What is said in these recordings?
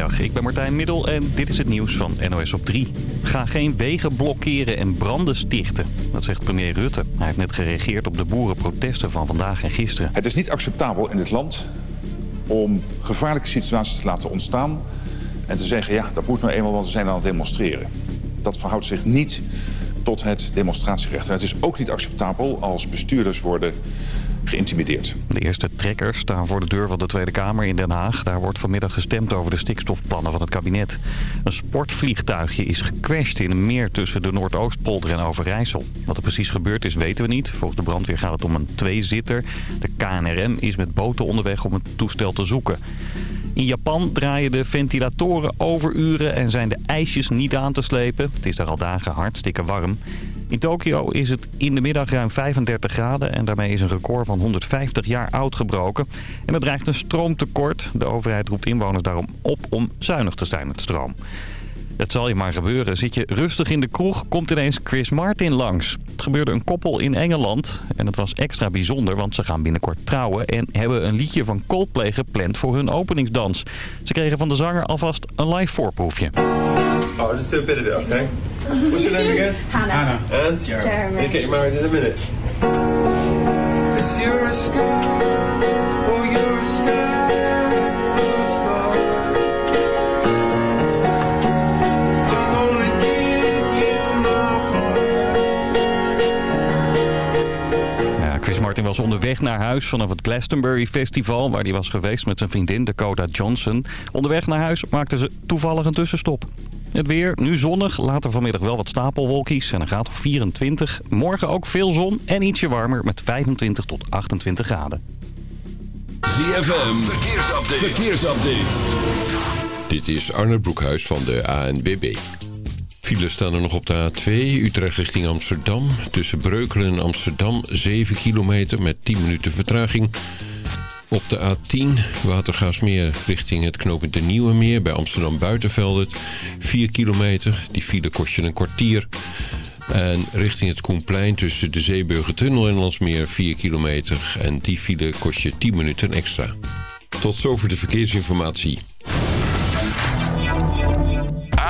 Ik ben Martijn Middel en dit is het nieuws van NOS op 3. Ga geen wegen blokkeren en branden stichten. Dat zegt premier Rutte. Hij heeft net gereageerd op de boerenprotesten van vandaag en gisteren. Het is niet acceptabel in dit land om gevaarlijke situaties te laten ontstaan... en te zeggen, ja, dat moet nou eenmaal, want we zijn aan het demonstreren. Dat verhoudt zich niet tot het demonstratierecht. En het is ook niet acceptabel als bestuurders worden geïntimideerd. De eerste trekkers staan voor de deur van de Tweede Kamer in Den Haag. Daar wordt vanmiddag gestemd over de stikstofplannen van het kabinet. Een sportvliegtuigje is gecrashed in een meer tussen de Noordoostpolder en Overijssel. Wat er precies gebeurd is weten we niet. Volgens de brandweer gaat het om een tweezitter. De KNRM is met boten onderweg om het toestel te zoeken. In Japan draaien de ventilatoren overuren en zijn de ijsjes niet aan te slepen. Het is daar al dagen hartstikke warm. In Tokio is het in de middag ruim 35 graden en daarmee is een record van 150 jaar oud gebroken. En er dreigt een stroomtekort. De overheid roept inwoners daarom op om zuinig te zijn met stroom. Het zal je maar gebeuren. Zit je rustig in de kroeg, komt ineens Chris Martin langs. Het gebeurde een koppel in Engeland en het was extra bijzonder, want ze gaan binnenkort trouwen... en hebben een liedje van Coldplay gepland voor hun openingsdans. Ze kregen van de zanger alvast een live voorproefje. Oh, just do a bit of it, okay? What's your name again? Hannah. Hannah. And? Jeremy. You get married in a minute. Is you're a sky, oh you're a sky full of stars. Martin was onderweg naar huis vanaf het Glastonbury Festival... waar hij was geweest met zijn vriendin Dakota Johnson. Onderweg naar huis maakten ze toevallig een tussenstop. Het weer, nu zonnig, later vanmiddag wel wat stapelwolkies en een graad of 24. Morgen ook veel zon en ietsje warmer met 25 tot 28 graden. ZFM, verkeersupdate. verkeersupdate. Dit is Arne Broekhuis van de ANWB. Files staan er nog op de A2, Utrecht richting Amsterdam. Tussen Breukelen en Amsterdam 7 kilometer met 10 minuten vertraging. Op de A10, Watergaasmeer richting het knooppunt de Nieuwe Meer... bij Amsterdam Buitenveldert, 4 kilometer. Die file kost je een kwartier. En richting het Koenplein tussen de Zeeburgertunnel en Landsmeer 4 kilometer. En die file kost je 10 minuten extra. Tot zover de verkeersinformatie.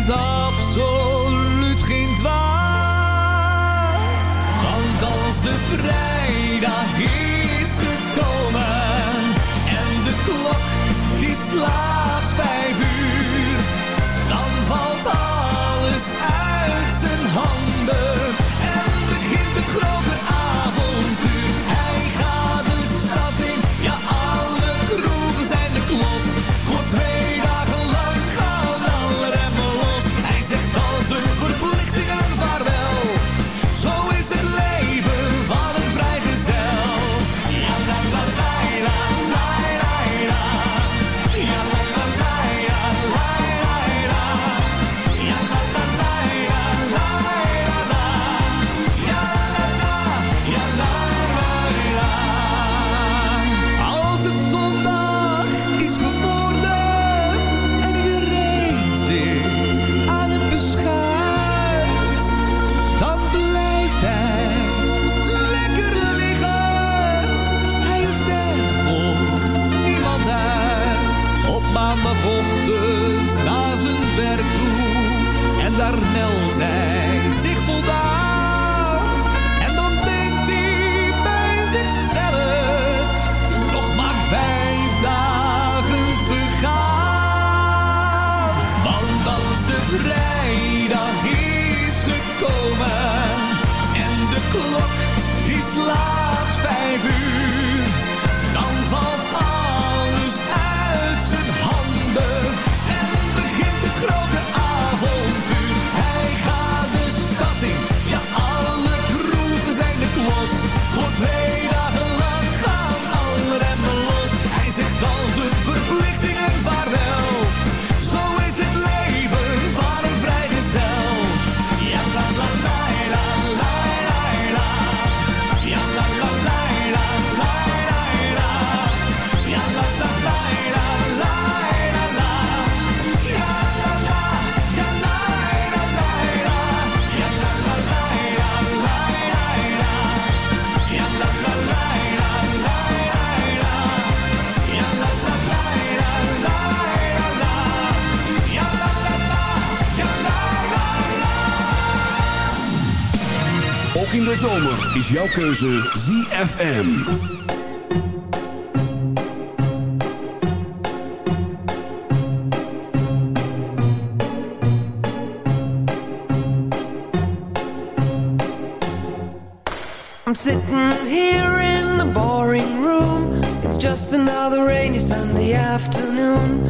Is absoluut geen dwaas. Want als de vrijdag is gekomen en de klok die slaat vijf uur, dan valt alles uit zijn handen Voor Ook in de zomer is jouw keuze ZFM. I'm sitting here in the boring room. It's just another rainy Sunday afternoon.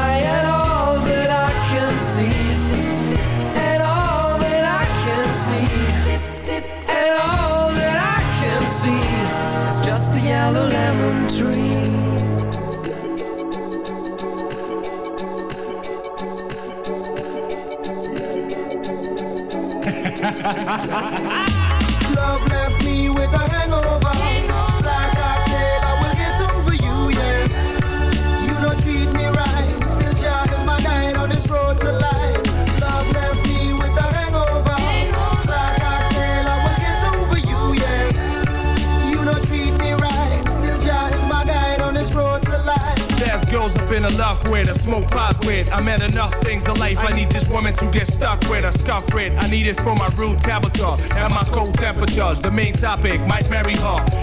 Ha ha ha! Been love with, I smoke pot with. I met enough things in life. I need this woman to get stuck with, I scuff with. I need it for my rude character and my cold temperatures. The main topic might marry her.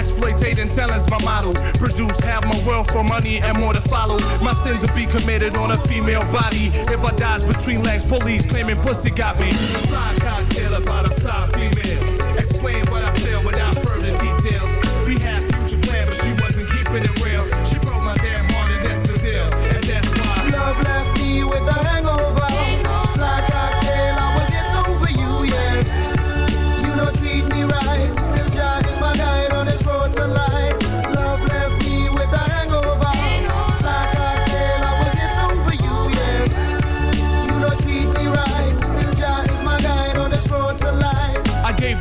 exploitating talent's my model. Produce, have my wealth for money and more to follow. My sins will be committed on a female body. If I dies between legs, police claiming pussy got me. Fly cocktail about a fly female. Explain what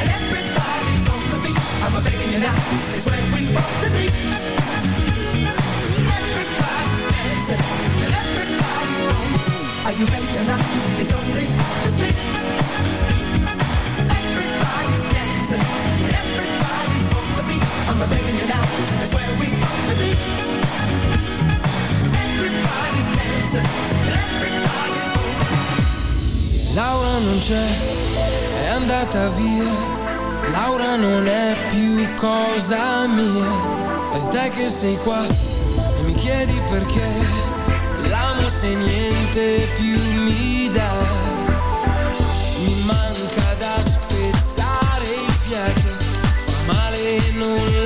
And everybody's on the beat. I'm a begging you now. It's where we want to be. Everybody's dancing. Everybody's on. Are you ready or? It's only the street. Everybody's dancing. Everybody's on the beat. I'm a begging you now. It's where we want to be. Everybody's dancing. Everybody's on. Laura non c'è andata via. Laura non è più cosa mia. E te che sei qua e mi chiedi perché l'amo se niente più mi dà. Mi manca da spezzare i fiati, fa male non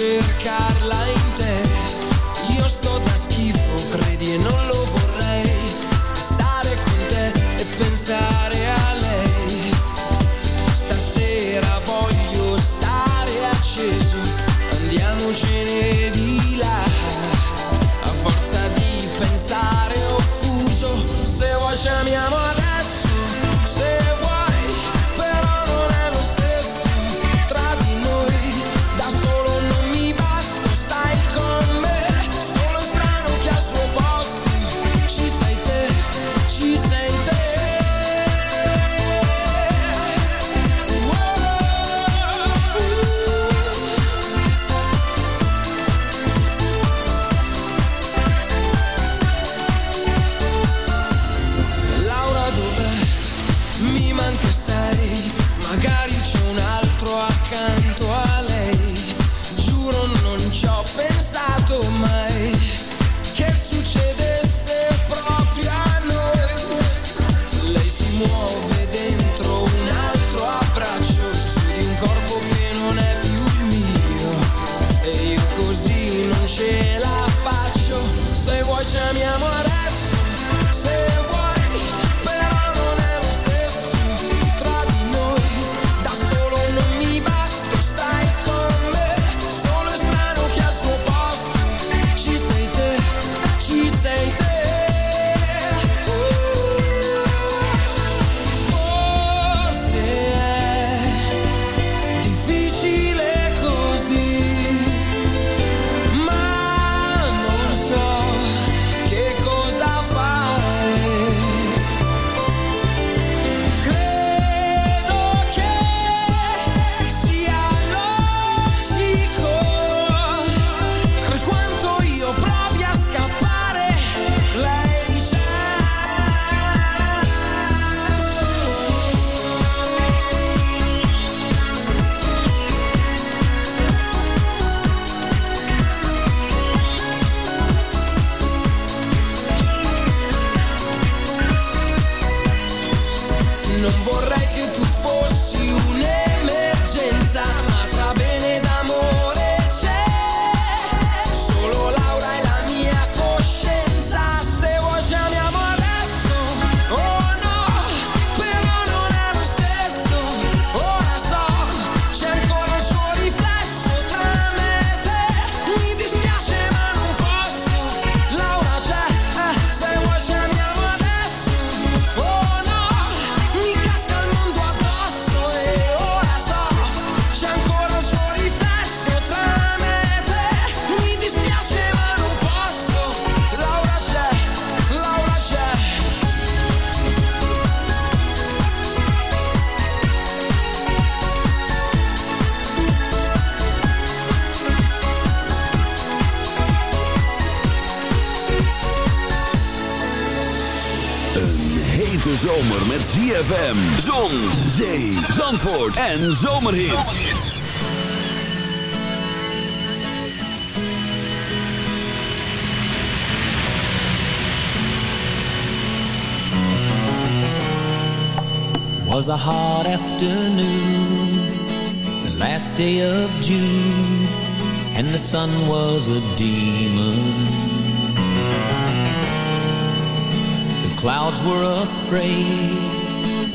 cercarla in te magari ZFM. Zon, zee, zandvoort en was a hot afternoon, the last day of June, and the sun was a demon. The clouds were afraid,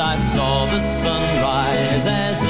I saw the sunrise as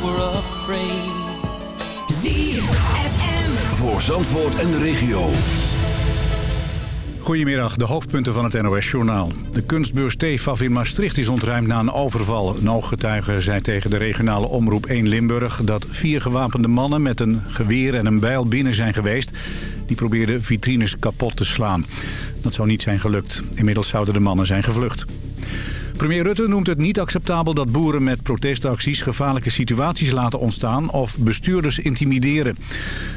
Were afraid. ZFM. Voor Zandvoort en de regio. Goedemiddag, de hoofdpunten van het NOS-journaal. De kunstbeurs TFAF in Maastricht is ontruimd na een overval. Een ooggetuige zei tegen de regionale omroep 1 Limburg... dat vier gewapende mannen met een geweer en een bijl binnen zijn geweest. Die probeerden vitrines kapot te slaan. Dat zou niet zijn gelukt. Inmiddels zouden de mannen zijn gevlucht. Premier Rutte noemt het niet acceptabel dat boeren met protestacties gevaarlijke situaties laten ontstaan of bestuurders intimideren.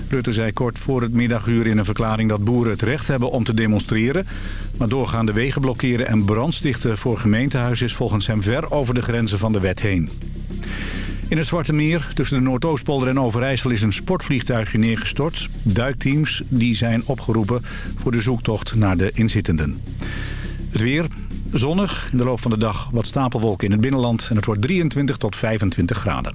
Rutte zei kort voor het middaguur in een verklaring dat boeren het recht hebben om te demonstreren. Maar doorgaande wegen blokkeren en brandstichten voor gemeentehuizen is volgens hem ver over de grenzen van de wet heen. In het Zwarte Meer, tussen de Noordoostpolder en Overijssel, is een sportvliegtuigje neergestort. Duikteams die zijn opgeroepen voor de zoektocht naar de inzittenden. Het weer, zonnig, in de loop van de dag wat stapelwolken in het binnenland... en het wordt 23 tot 25 graden.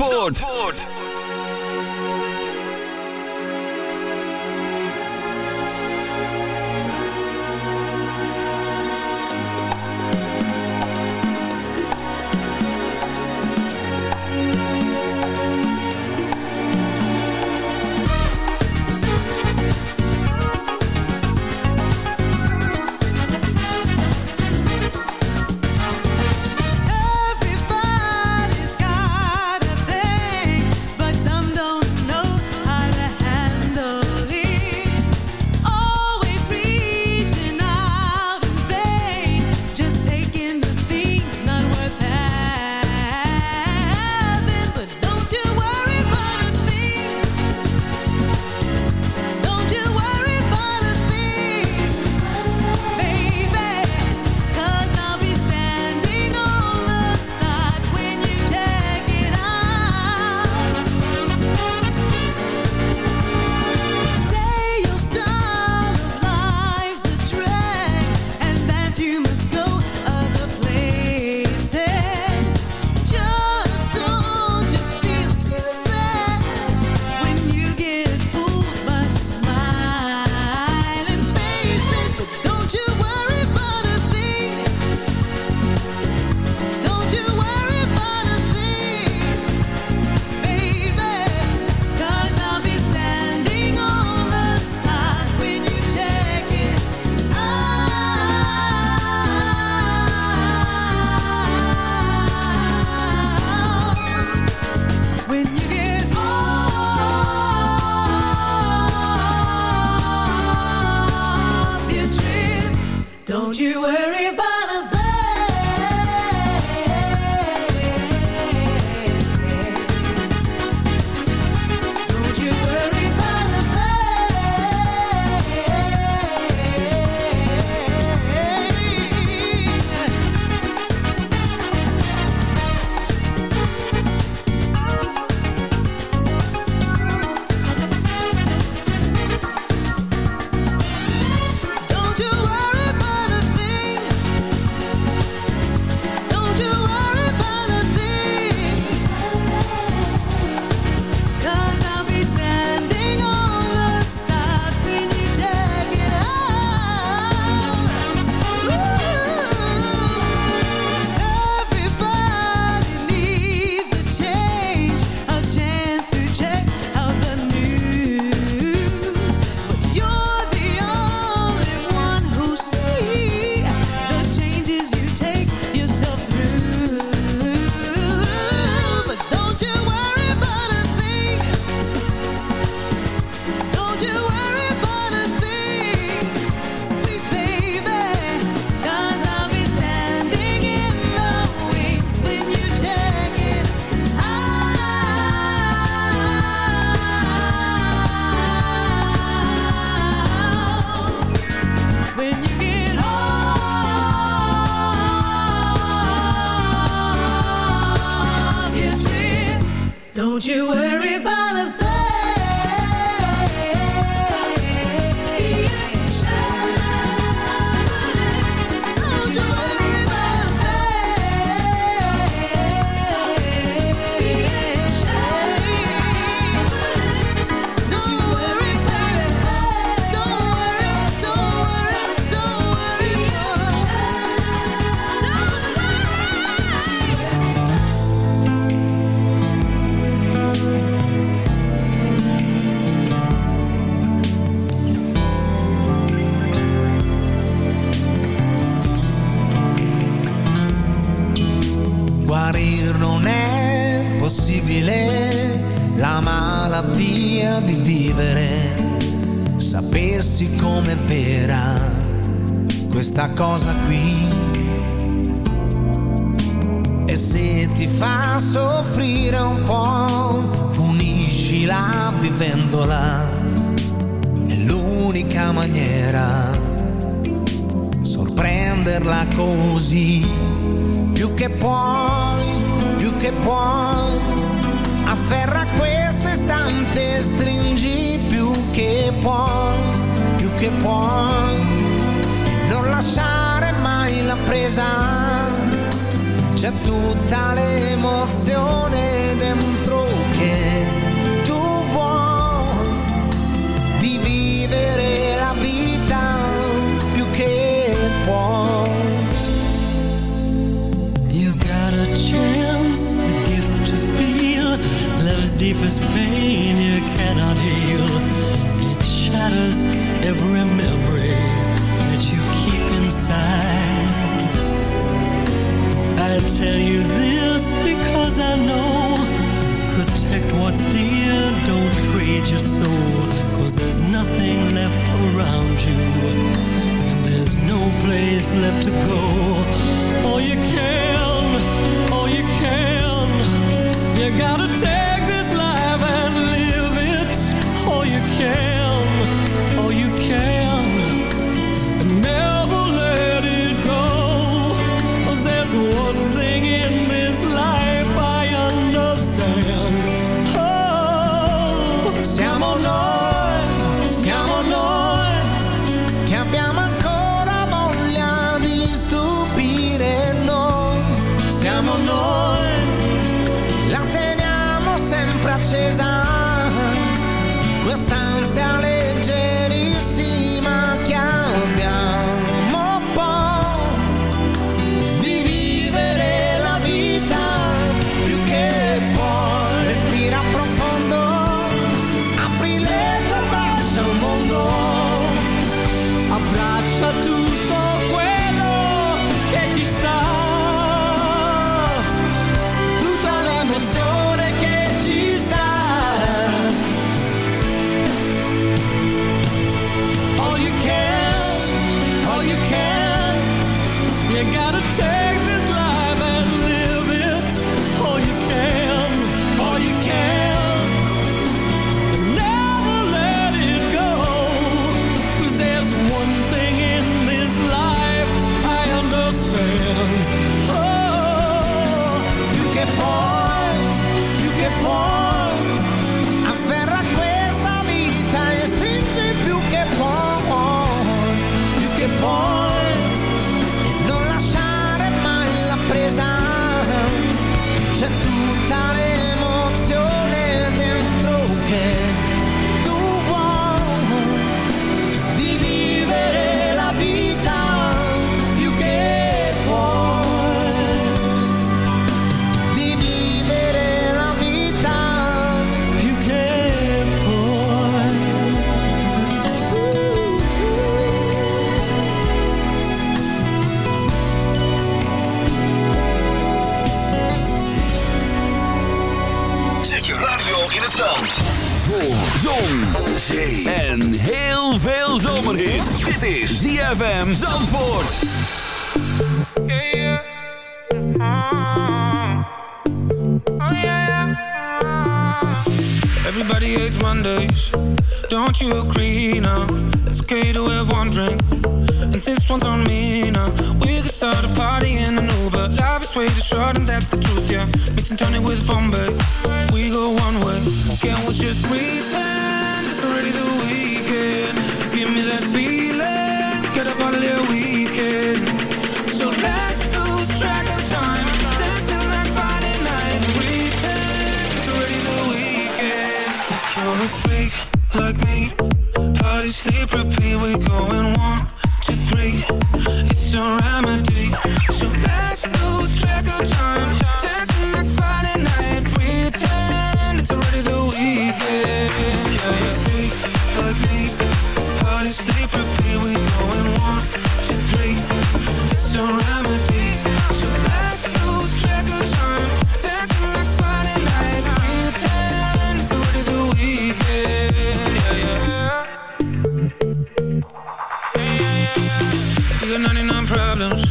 ZFM Zandvoort. Don't you worry left to go. problems.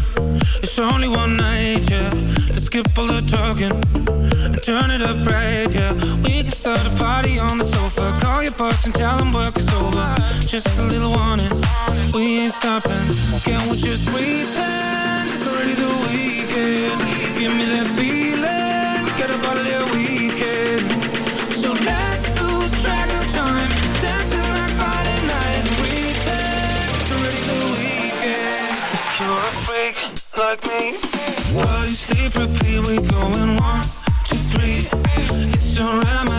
It's only one night, yeah. Let's skip all the talking and turn it up right, yeah. We can start a party on the sofa. Call your boss and tell him work is over. Just a little warning, we ain't stopping. Can we just pretend it's already the weekend? Give me that feeling, get a bottle of weekend. like me. Body sleep, repeat, we going one, two, three. It's a remedy.